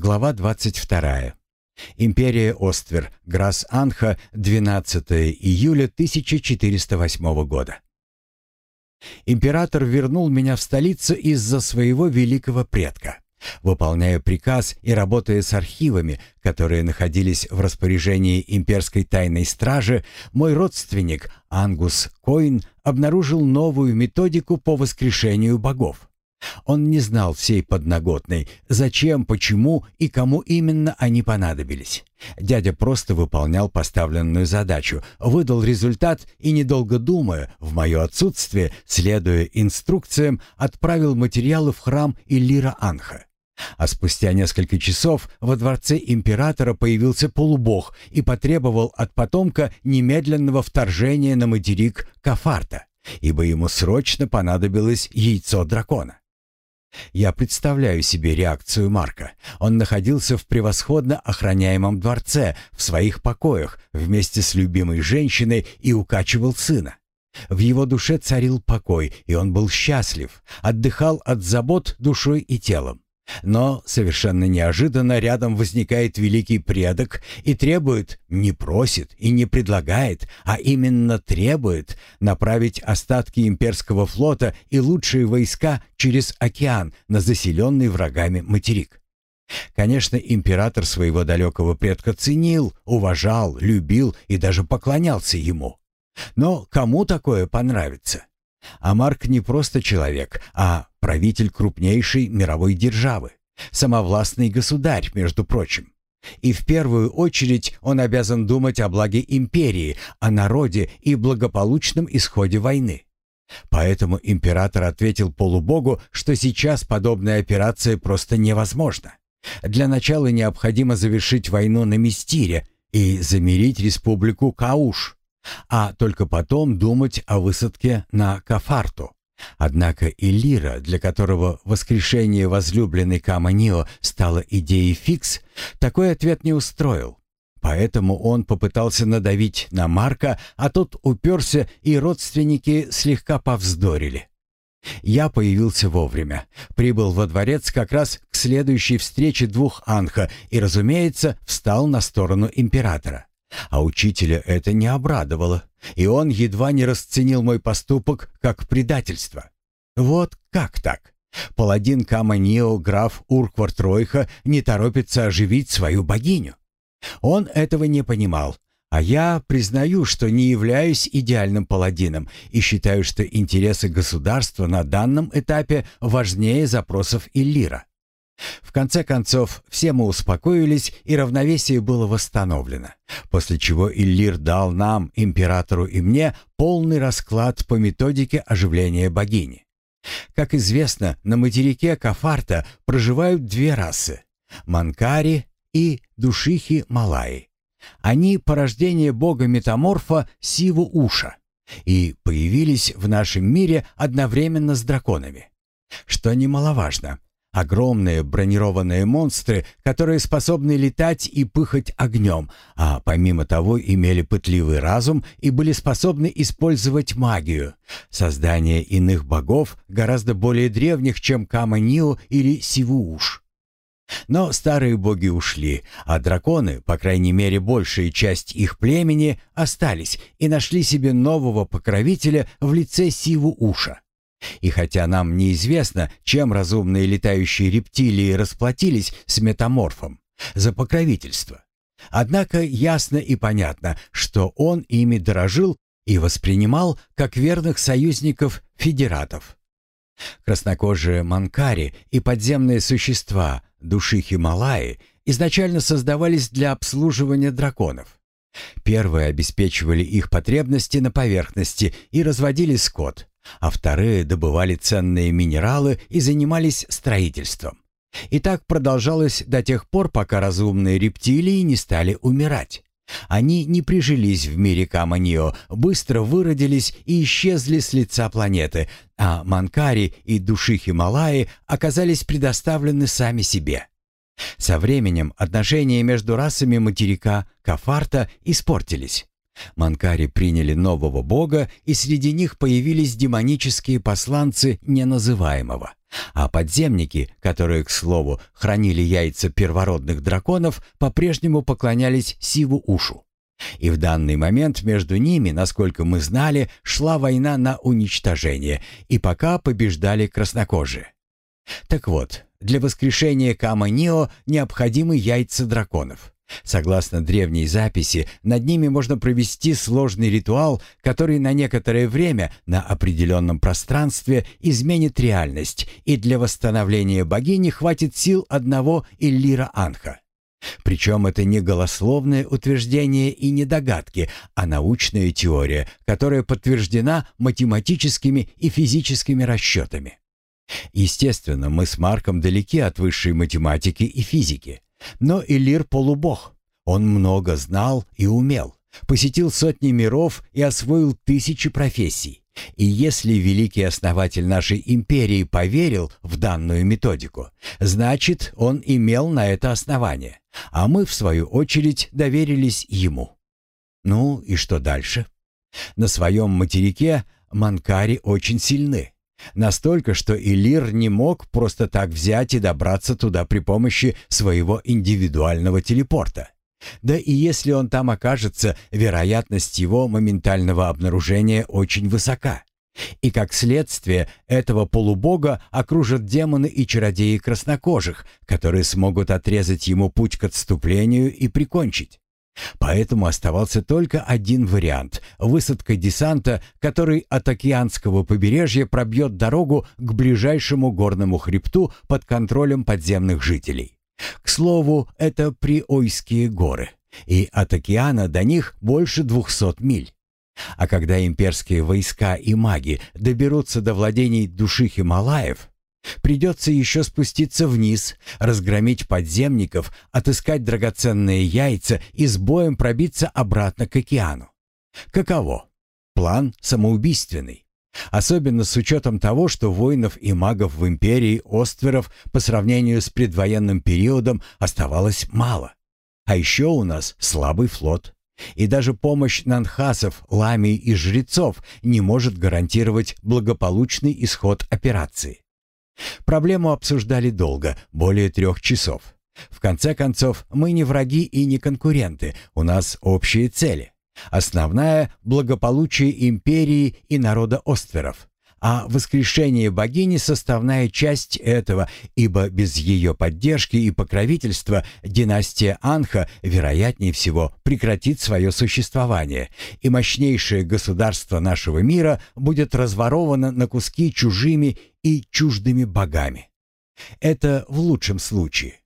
Глава 22. Империя Оствер. Грас-Анха. 12 июля 1408 года. Император вернул меня в столицу из-за своего великого предка. Выполняя приказ и работая с архивами, которые находились в распоряжении имперской тайной стражи, мой родственник Ангус Койн обнаружил новую методику по воскрешению богов. Он не знал всей подноготной, зачем, почему и кому именно они понадобились. Дядя просто выполнял поставленную задачу, выдал результат и, недолго думая, в мое отсутствие, следуя инструкциям, отправил материалы в храм Иллира Анха. А спустя несколько часов во дворце императора появился полубог и потребовал от потомка немедленного вторжения на материк Кафарта, ибо ему срочно понадобилось яйцо дракона. Я представляю себе реакцию Марка. Он находился в превосходно охраняемом дворце, в своих покоях, вместе с любимой женщиной и укачивал сына. В его душе царил покой, и он был счастлив, отдыхал от забот душой и телом. Но совершенно неожиданно рядом возникает великий предок и требует, не просит и не предлагает, а именно требует направить остатки имперского флота и лучшие войска через океан на заселенный врагами материк. Конечно, император своего далекого предка ценил, уважал, любил и даже поклонялся ему. Но кому такое понравится? А Марк не просто человек, а правитель крупнейшей мировой державы, самовластный государь, между прочим. И в первую очередь он обязан думать о благе империи, о народе и благополучном исходе войны. Поэтому император ответил полубогу, что сейчас подобная операция просто невозможна. Для начала необходимо завершить войну на Мистире и замирить республику Кауш а только потом думать о высадке на Кафарту. Однако Илира, для которого воскрешение возлюбленной Каманио стало идеей фикс, такой ответ не устроил. Поэтому он попытался надавить на Марка, а тот уперся, и родственники слегка повздорили. Я появился вовремя, прибыл во дворец как раз к следующей встрече двух анха и, разумеется, встал на сторону императора. А учителя это не обрадовало, и он едва не расценил мой поступок как предательство. Вот как так? Паладин Каманио, граф Урквард Ройха, не торопится оживить свою богиню. Он этого не понимал, а я признаю, что не являюсь идеальным паладином и считаю, что интересы государства на данном этапе важнее запросов Иллира. В конце концов, все мы успокоились, и равновесие было восстановлено, после чего Иллир дал нам, императору и мне, полный расклад по методике оживления богини. Как известно, на материке Кафарта проживают две расы – Манкари и Душихи-Малаи. Они – порождение бога-метаморфа Сиву-Уша и появились в нашем мире одновременно с драконами. Что немаловажно – Огромные бронированные монстры, которые способны летать и пыхать огнем, а помимо того имели пытливый разум и были способны использовать магию. Создание иных богов гораздо более древних, чем Каманио или Сивууш. Но старые боги ушли, а драконы, по крайней мере большая часть их племени, остались и нашли себе нового покровителя в лице Сивууша. И хотя нам неизвестно, чем разумные летающие рептилии расплатились с метаморфом за покровительство, однако ясно и понятно, что он ими дорожил и воспринимал как верных союзников федератов. Краснокожие манкари и подземные существа, души Хималаи, изначально создавались для обслуживания драконов. Первые обеспечивали их потребности на поверхности и разводили скот, а вторые добывали ценные минералы и занимались строительством. И так продолжалось до тех пор, пока разумные рептилии не стали умирать. Они не прижились в мире Каманио, быстро выродились и исчезли с лица планеты, а Манкари и души Хималаи оказались предоставлены сами себе. Со временем отношения между расами материка Кафарта испортились. Манкари приняли нового бога, и среди них появились демонические посланцы неназываемого, А подземники, которые, к слову, хранили яйца первородных драконов, по-прежнему поклонялись Сиву Ушу. И в данный момент между ними, насколько мы знали, шла война на уничтожение, и пока побеждали краснокожие. Так вот, для воскрешения Кама-Нио необходимы яйца драконов. Согласно древней записи, над ними можно провести сложный ритуал, который на некоторое время на определенном пространстве изменит реальность, и для восстановления богини хватит сил одного Иллира Анха. Причем это не голословное утверждение и не догадки, а научная теория, которая подтверждена математическими и физическими расчетами. Естественно, мы с Марком далеки от высшей математики и физики. Но Элир полубог. Он много знал и умел, посетил сотни миров и освоил тысячи профессий. И если великий основатель нашей империи поверил в данную методику, значит, он имел на это основание, а мы, в свою очередь, доверились ему. Ну и что дальше? На своем материке Манкари очень сильны. Настолько, что Илир не мог просто так взять и добраться туда при помощи своего индивидуального телепорта. Да и если он там окажется, вероятность его моментального обнаружения очень высока. И как следствие этого полубога окружат демоны и чародеи краснокожих, которые смогут отрезать ему путь к отступлению и прикончить. Поэтому оставался только один вариант – высадка десанта, который от океанского побережья пробьет дорогу к ближайшему горному хребту под контролем подземных жителей. К слову, это Приойские горы, и от океана до них больше двухсот миль. А когда имперские войска и маги доберутся до владений души Хималаев, Придется еще спуститься вниз, разгромить подземников, отыскать драгоценные яйца и с боем пробиться обратно к океану. Каково? План самоубийственный. Особенно с учетом того, что воинов и магов в империи Остверов по сравнению с предвоенным периодом оставалось мало. А еще у нас слабый флот. И даже помощь нанхасов, ламий и жрецов не может гарантировать благополучный исход операции. Проблему обсуждали долго, более трех часов. В конце концов, мы не враги и не конкуренты, у нас общие цели. Основная – благополучие империи и народа Остверов а воскрешение богини – составная часть этого, ибо без ее поддержки и покровительства династия Анха, вероятнее всего, прекратит свое существование, и мощнейшее государство нашего мира будет разворовано на куски чужими и чуждыми богами. Это в лучшем случае.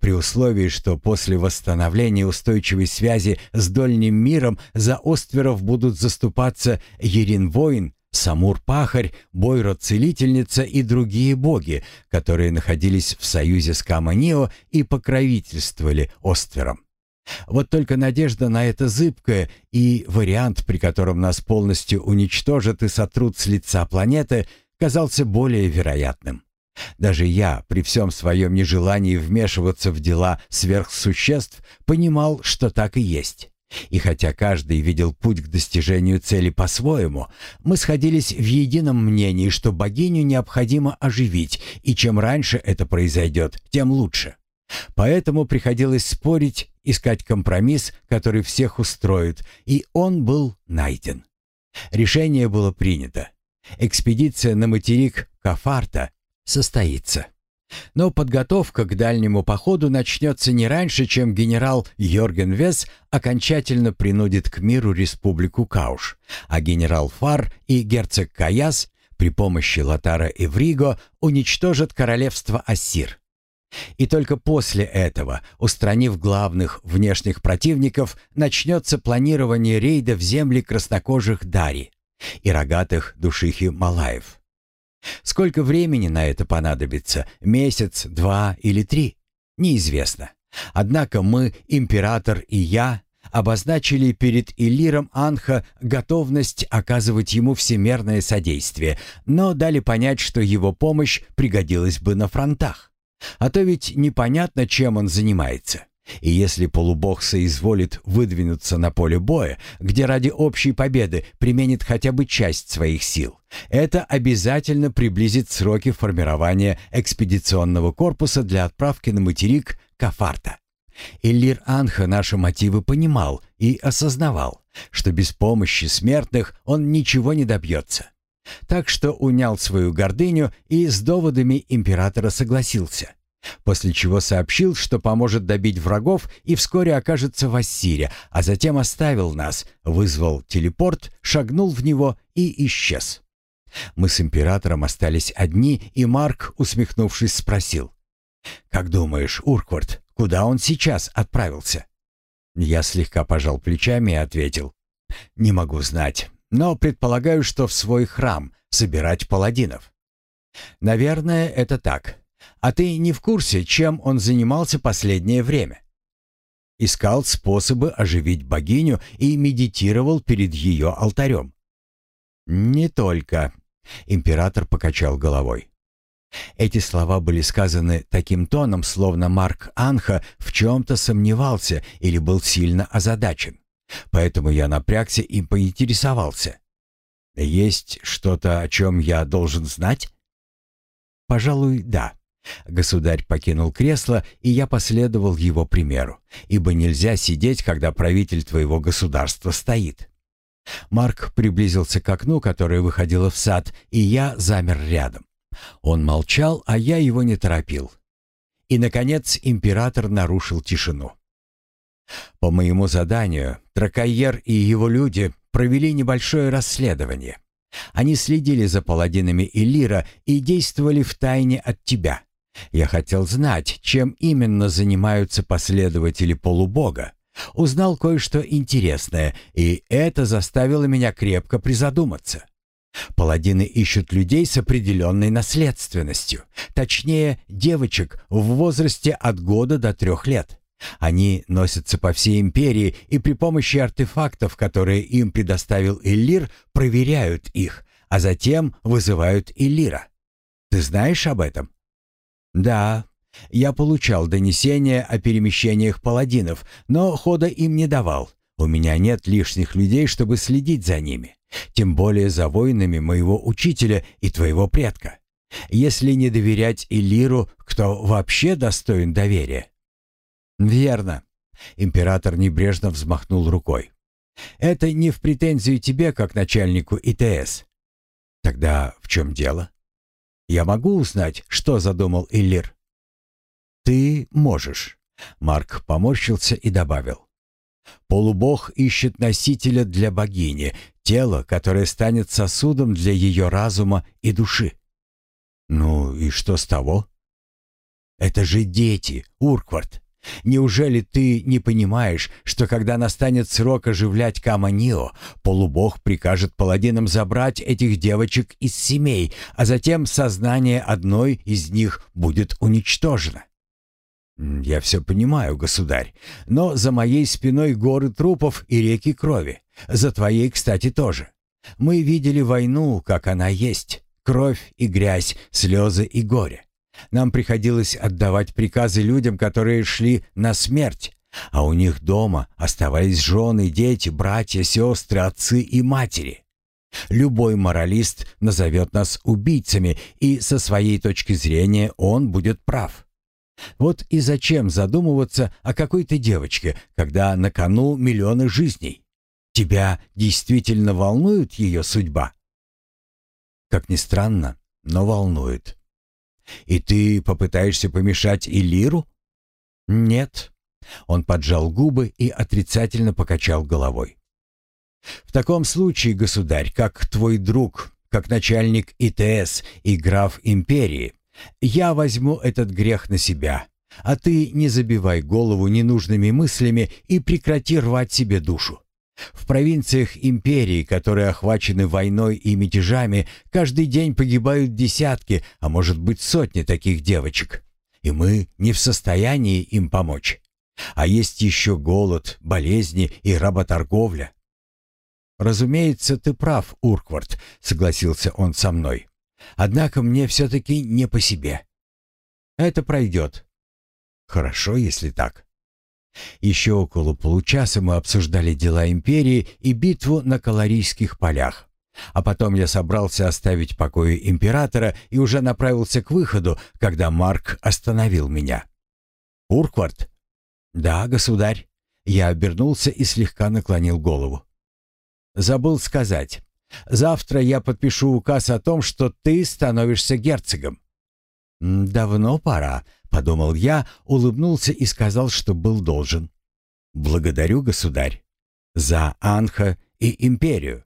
При условии, что после восстановления устойчивой связи с Дольним миром за Остверов будут заступаться Ерин-воин, Самур-пахарь, Бойро-целительница и другие боги, которые находились в союзе с Каманио и покровительствовали Оствером. Вот только надежда на это зыбкая, и вариант, при котором нас полностью уничтожат и сотрут с лица планеты, казался более вероятным. Даже я, при всем своем нежелании вмешиваться в дела сверхсуществ, понимал, что так и есть. И хотя каждый видел путь к достижению цели по-своему, мы сходились в едином мнении, что богиню необходимо оживить, и чем раньше это произойдет, тем лучше. Поэтому приходилось спорить, искать компромисс, который всех устроит, и он был найден. Решение было принято. Экспедиция на материк Кафарта состоится. Но подготовка к дальнему походу начнется не раньше, чем генерал Йорген Вес окончательно принудит к миру республику Кауш, а генерал Фар и герцог Каяс при помощи Латара и Вриго уничтожат королевство Ассир. И только после этого, устранив главных внешних противников, начнется планирование рейда в земли краснокожих Дари и рогатых душихи Малаев. Сколько времени на это понадобится? Месяц, два или три? Неизвестно. Однако мы, император и я, обозначили перед Илиром Анха готовность оказывать ему всемерное содействие, но дали понять, что его помощь пригодилась бы на фронтах. А то ведь непонятно, чем он занимается. И если полубог соизволит выдвинуться на поле боя, где ради общей победы применит хотя бы часть своих сил, это обязательно приблизит сроки формирования экспедиционного корпуса для отправки на материк Кафарта. Иллир Анха наши мотивы понимал и осознавал, что без помощи смертных он ничего не добьется. Так что унял свою гордыню и с доводами императора согласился. После чего сообщил, что поможет добить врагов и вскоре окажется в Ассире, а затем оставил нас, вызвал телепорт, шагнул в него и исчез. Мы с императором остались одни, и Марк, усмехнувшись, спросил. «Как думаешь, Урквард, куда он сейчас отправился?» Я слегка пожал плечами и ответил. «Не могу знать, но предполагаю, что в свой храм собирать паладинов». «Наверное, это так. А ты не в курсе, чем он занимался последнее время?» Искал способы оживить богиню и медитировал перед ее алтарем. «Не только», — император покачал головой. Эти слова были сказаны таким тоном, словно Марк Анха в чем-то сомневался или был сильно озадачен. Поэтому я напрягся и поинтересовался. «Есть что-то, о чем я должен знать?» «Пожалуй, да». Государь покинул кресло, и я последовал его примеру, ибо нельзя сидеть, когда правитель твоего государства стоит. Марк приблизился к окну, которое выходило в сад, и я замер рядом. Он молчал, а я его не торопил. И, наконец, император нарушил тишину. По моему заданию, Тракайер и его люди провели небольшое расследование. Они следили за паладинами Элира и действовали в тайне от тебя. Я хотел знать, чем именно занимаются последователи полубога. Узнал кое-что интересное, и это заставило меня крепко призадуматься. Паладины ищут людей с определенной наследственностью, точнее, девочек в возрасте от года до трех лет. Они носятся по всей империи и при помощи артефактов, которые им предоставил Иллир, проверяют их, а затем вызывают Иллира. Ты знаешь об этом? Да, я получал донесения о перемещениях паладинов, но хода им не давал. У меня нет лишних людей, чтобы следить за ними, тем более за воинами моего учителя и твоего предка. Если не доверять Илиру, кто вообще достоин доверия? Верно. Император небрежно взмахнул рукой. Это не в претензию тебе, как начальнику ИТС. Тогда в чем дело? Я могу узнать, что задумал Иллир?» «Ты можешь», — Марк поморщился и добавил. «Полубог ищет носителя для богини, тело, которое станет сосудом для ее разума и души». «Ну и что с того?» «Это же дети, Урквард. Неужели ты не понимаешь, что когда настанет срок оживлять Каманио, полубог прикажет паладинам забрать этих девочек из семей, а затем сознание одной из них будет уничтожено? «Я все понимаю, государь, но за моей спиной горы трупов и реки крови. За твоей, кстати, тоже. Мы видели войну, как она есть. Кровь и грязь, слезы и горе. Нам приходилось отдавать приказы людям, которые шли на смерть, а у них дома оставались жены, дети, братья, сестры, отцы и матери. Любой моралист назовет нас убийцами, и со своей точки зрения он будет прав. Вот и зачем задумываться о какой-то девочке, когда на кону миллионы жизней? Тебя действительно волнует ее судьба? Как ни странно, но волнует. И ты попытаешься помешать Илиру? Нет. Он поджал губы и отрицательно покачал головой. В таком случае, государь, как твой друг, как начальник ИТС и граф империи, я возьму этот грех на себя, а ты не забивай голову ненужными мыслями и прекрати рвать себе душу. В провинциях империи, которые охвачены войной и мятежами, каждый день погибают десятки, а может быть сотни таких девочек. И мы не в состоянии им помочь. А есть еще голод, болезни и работорговля. «Разумеется, ты прав, Урквард», — согласился он со мной. «Однако мне все-таки не по себе. Это пройдет». «Хорошо, если так. Еще около получаса мы обсуждали дела империи и битву на Каларийских полях. А потом я собрался оставить покои императора и уже направился к выходу, когда Марк остановил меня. «Урквард?» «Да, государь». Я обернулся и слегка наклонил голову. «Забыл сказать. Завтра я подпишу указ о том, что ты становишься герцогом». «Давно пора», — подумал я, улыбнулся и сказал, что был должен. «Благодарю, государь, за Анха и империю».